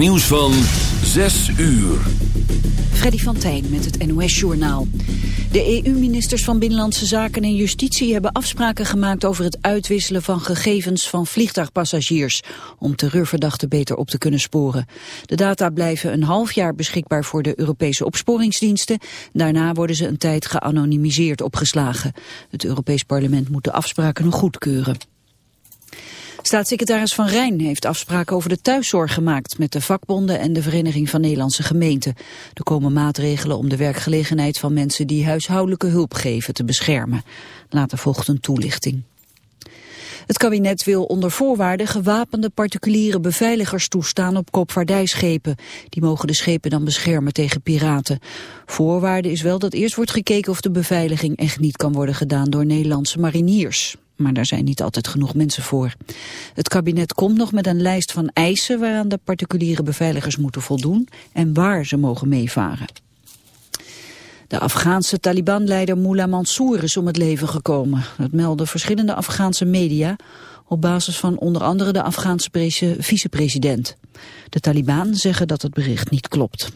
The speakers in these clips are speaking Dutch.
nieuws van 6 uur. Freddy van Tijn met het NOS-journaal. De EU-ministers van Binnenlandse Zaken en Justitie hebben afspraken gemaakt over het uitwisselen van gegevens van vliegtuigpassagiers, om terreurverdachten beter op te kunnen sporen. De data blijven een half jaar beschikbaar voor de Europese opsporingsdiensten. Daarna worden ze een tijd geanonimiseerd opgeslagen. Het Europees Parlement moet de afspraken nog goedkeuren. Staatssecretaris Van Rijn heeft afspraken over de thuiszorg gemaakt met de vakbonden en de Vereniging van Nederlandse Gemeenten. Er komen maatregelen om de werkgelegenheid van mensen die huishoudelijke hulp geven te beschermen. Later volgt een toelichting. Het kabinet wil onder voorwaarden gewapende particuliere beveiligers toestaan op koopvaardijschepen. Die mogen de schepen dan beschermen tegen piraten. Voorwaarde is wel dat eerst wordt gekeken of de beveiliging echt niet kan worden gedaan door Nederlandse mariniers maar daar zijn niet altijd genoeg mensen voor. Het kabinet komt nog met een lijst van eisen waaraan de particuliere beveiligers moeten voldoen en waar ze mogen meevaren. De Afghaanse Taliban-leider Mullah Mansour is om het leven gekomen. Dat melden verschillende Afghaanse media op basis van onder andere de Afghaanse vicepresident. De Taliban zeggen dat het bericht niet klopt.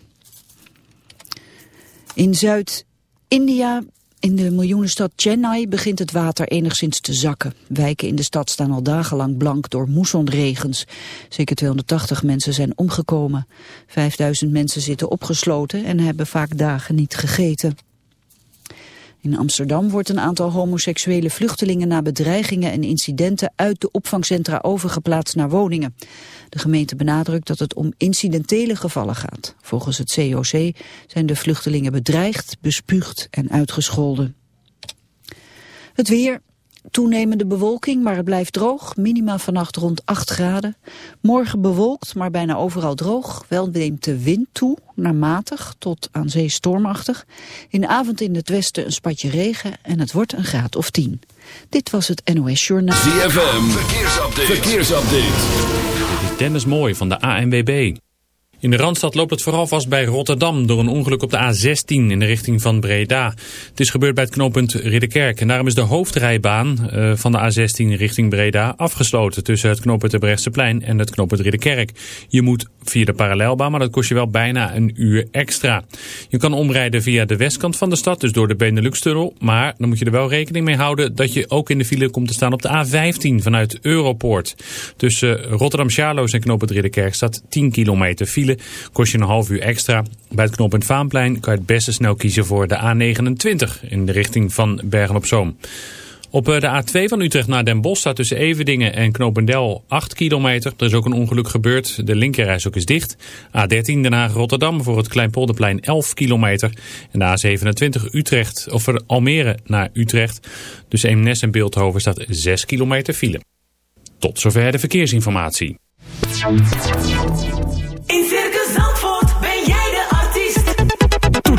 In Zuid-India in de miljoenenstad Chennai begint het water enigszins te zakken. Wijken in de stad staan al dagenlang blank door moessonregens. Zeker 280 mensen zijn omgekomen. 5000 mensen zitten opgesloten en hebben vaak dagen niet gegeten. In Amsterdam wordt een aantal homoseksuele vluchtelingen na bedreigingen en incidenten uit de opvangcentra overgeplaatst naar woningen. De gemeente benadrukt dat het om incidentele gevallen gaat. Volgens het COC zijn de vluchtelingen bedreigd, bespuugd en uitgescholden. Het weer, Toenemende bewolking, maar het blijft droog. Minima vannacht rond 8 graden. Morgen bewolkt, maar bijna overal droog. Wel neemt de wind toe, naar matig tot aan zee stormachtig. In de avond in het westen een spatje regen en het wordt een graad of 10. Dit was het NOS Journaal. Verkeersupdate. Dennis Mooi van de ANWB. In de Randstad loopt het vooral vast bij Rotterdam door een ongeluk op de A16 in de richting van Breda. Het is gebeurd bij het knooppunt Ridderkerk en daarom is de hoofdrijbaan eh, van de A16 richting Breda afgesloten tussen het knooppunt Brechtseplein en het knooppunt Ridderkerk. Je moet via de parallelbaan, maar dat kost je wel bijna een uur extra. Je kan omrijden via de westkant van de stad, dus door de Benelux-tunnel, maar dan moet je er wel rekening mee houden dat je ook in de file komt te staan op de A15 vanuit Europoort. Tussen Rotterdam-Charloes en knooppunt Ridderkerk staat 10 kilometer file kost je een half uur extra. Bij het knooppunt Vaanplein kan je het beste snel kiezen voor de A29 in de richting van Bergen-op-Zoom. Op eh, de A2 van Utrecht naar Den Bosch staat tussen Everdingen en Knopendel 8 kilometer. Er is ook een ongeluk gebeurd. De linkerreis ook is dicht. A13 Den Haag-Rotterdam voor het Kleinpolderplein 11 kilometer. En de A27 Utrecht, of Almere naar Utrecht. Tussen Eemnes en Beeldhoven staat 6 kilometer file. Tot zover de verkeersinformatie.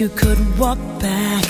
you could walk back.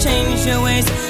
change your ways.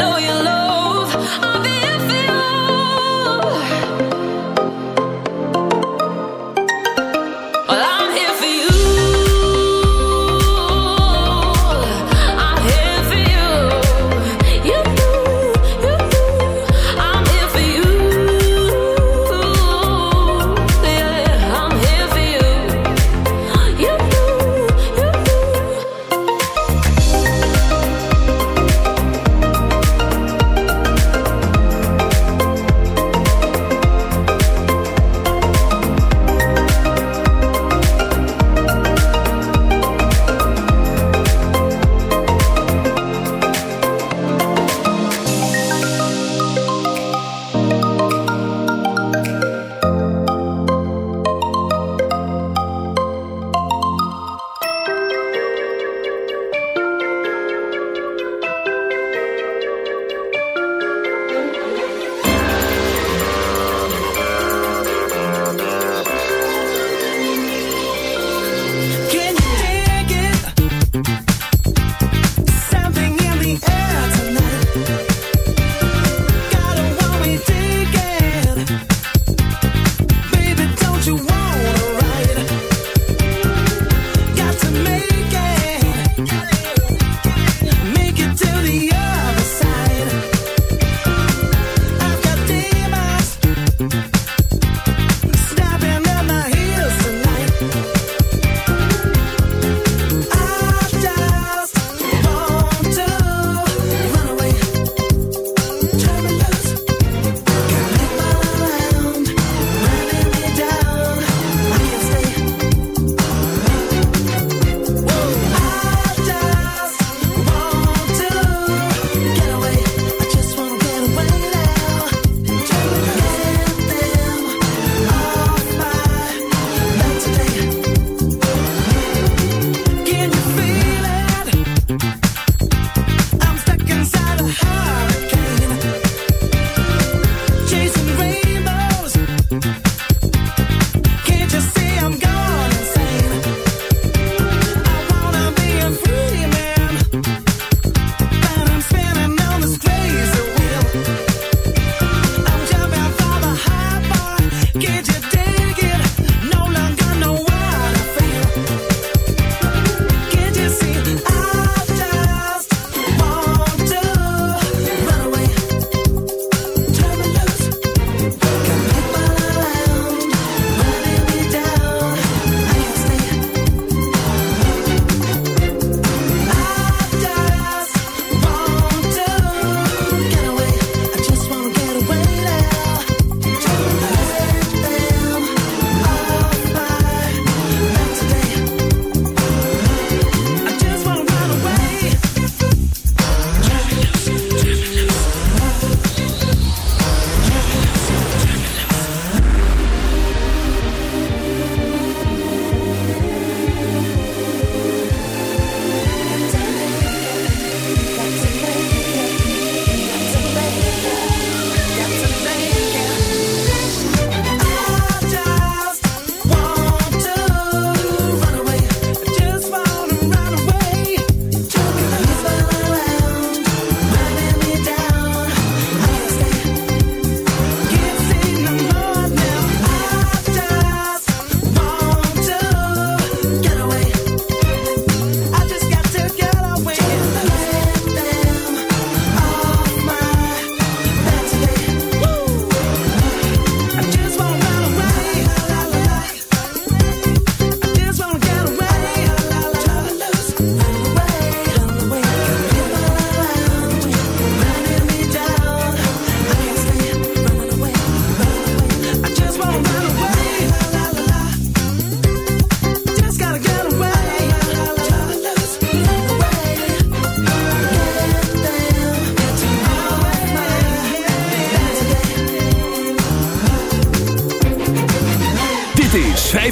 know you love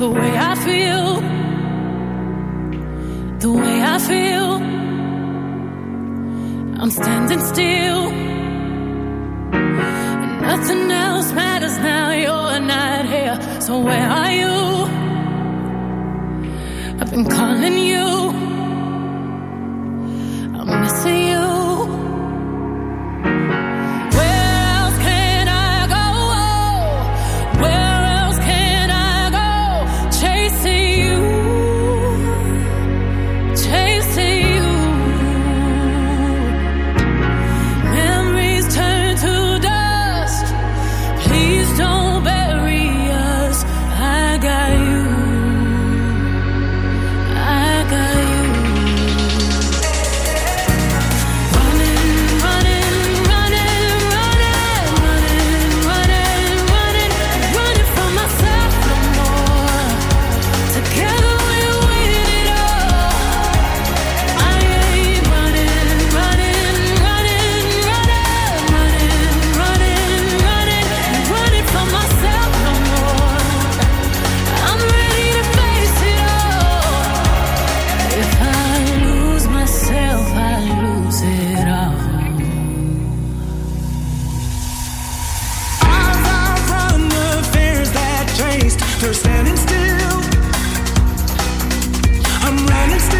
the way I feel, the way I feel. I'm standing still, and nothing else matters now. You're not here, so where are you? I've been calling you. used to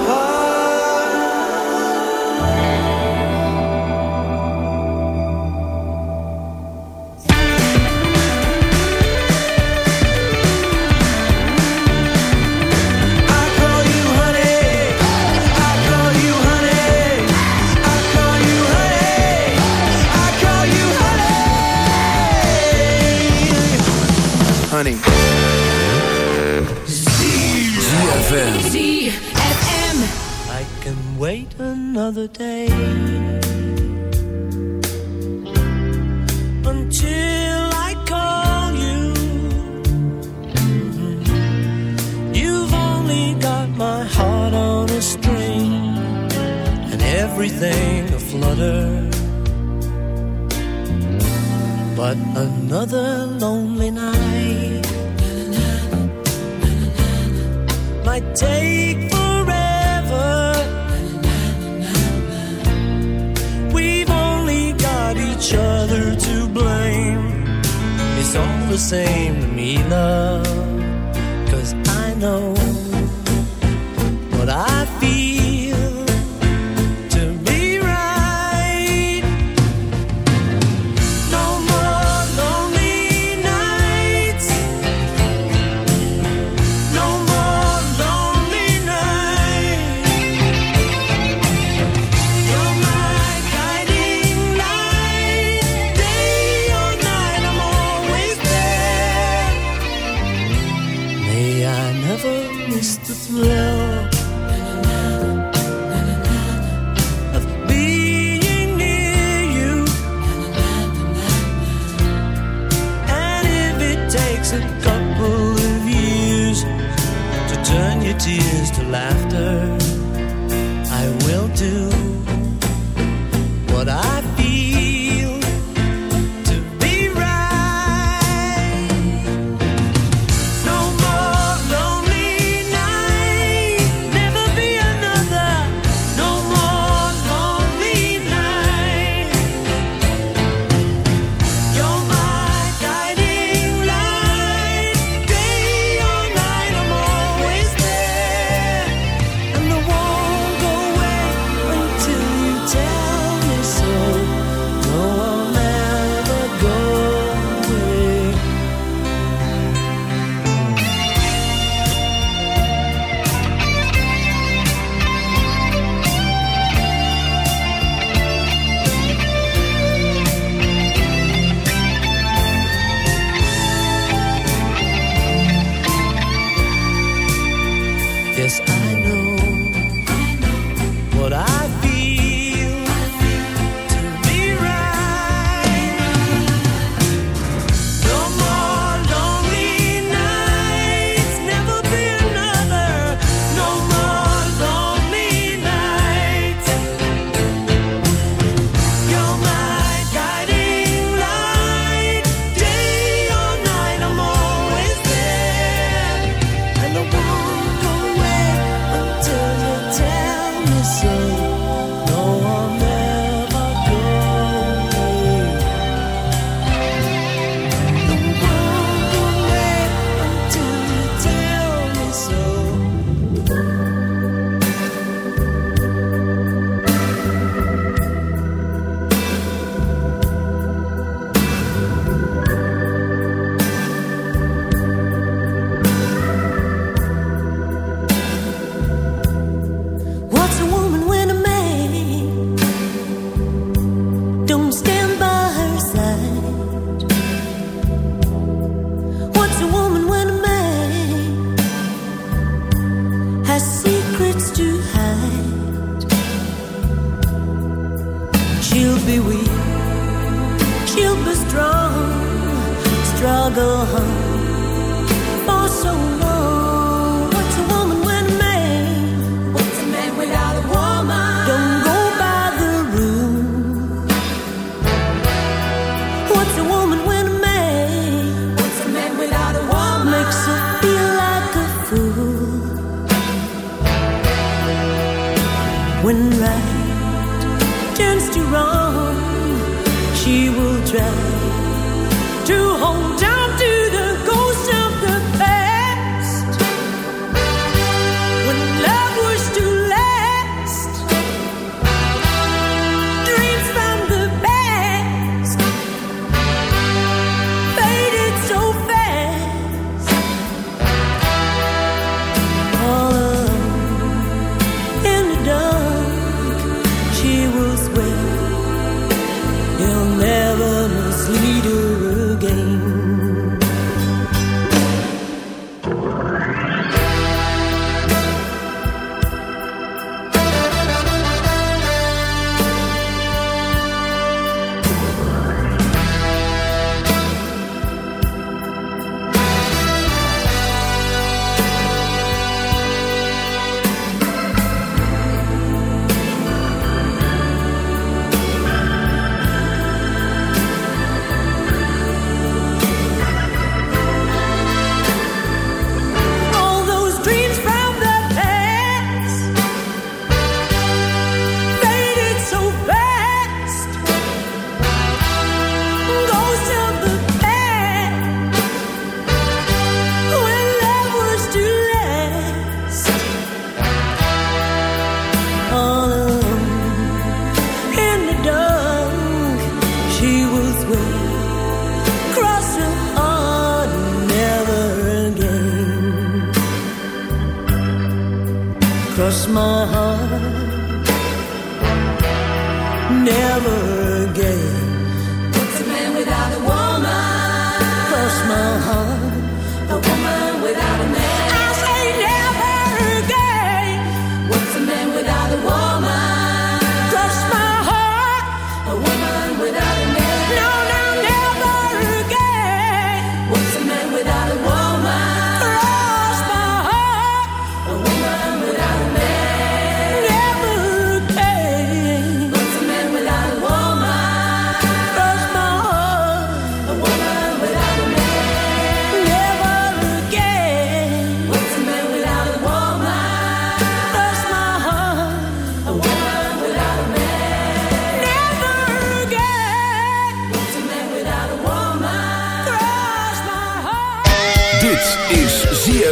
Little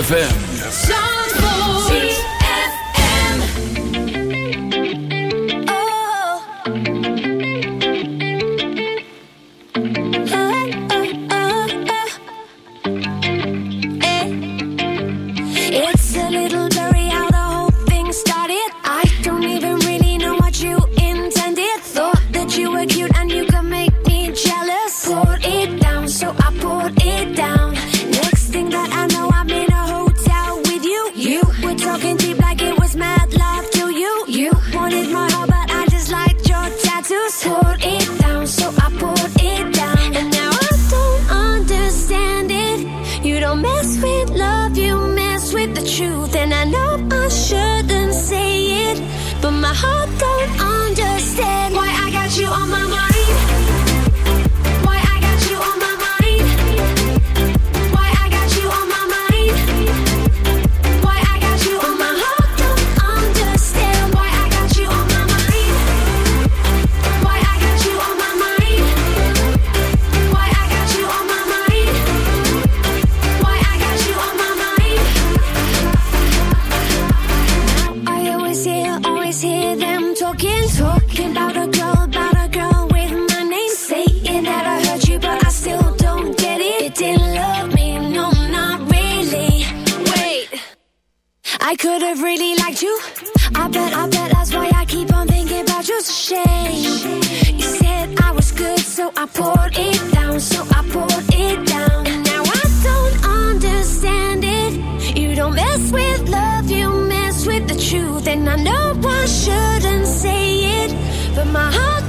ZFM. I poured it down, so I poured it down. And now I don't understand it. You don't mess with love, you mess with the truth. And I know I shouldn't say it, but my heart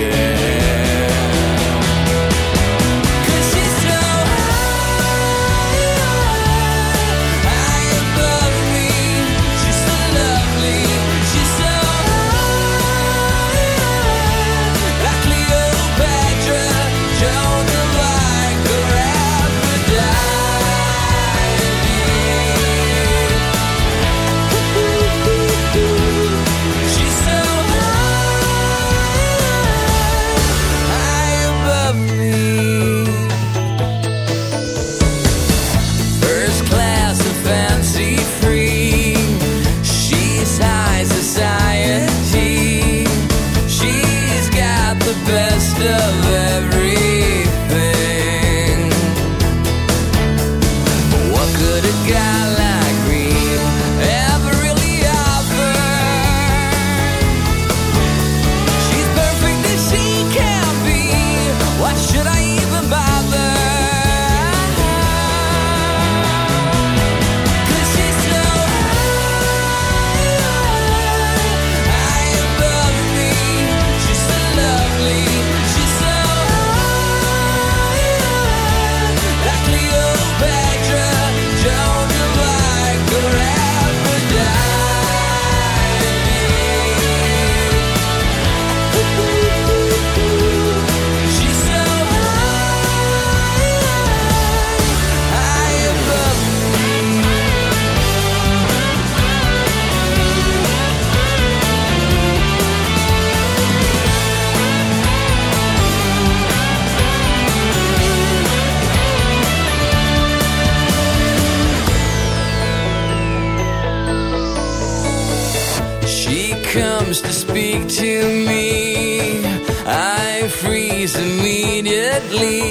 leave.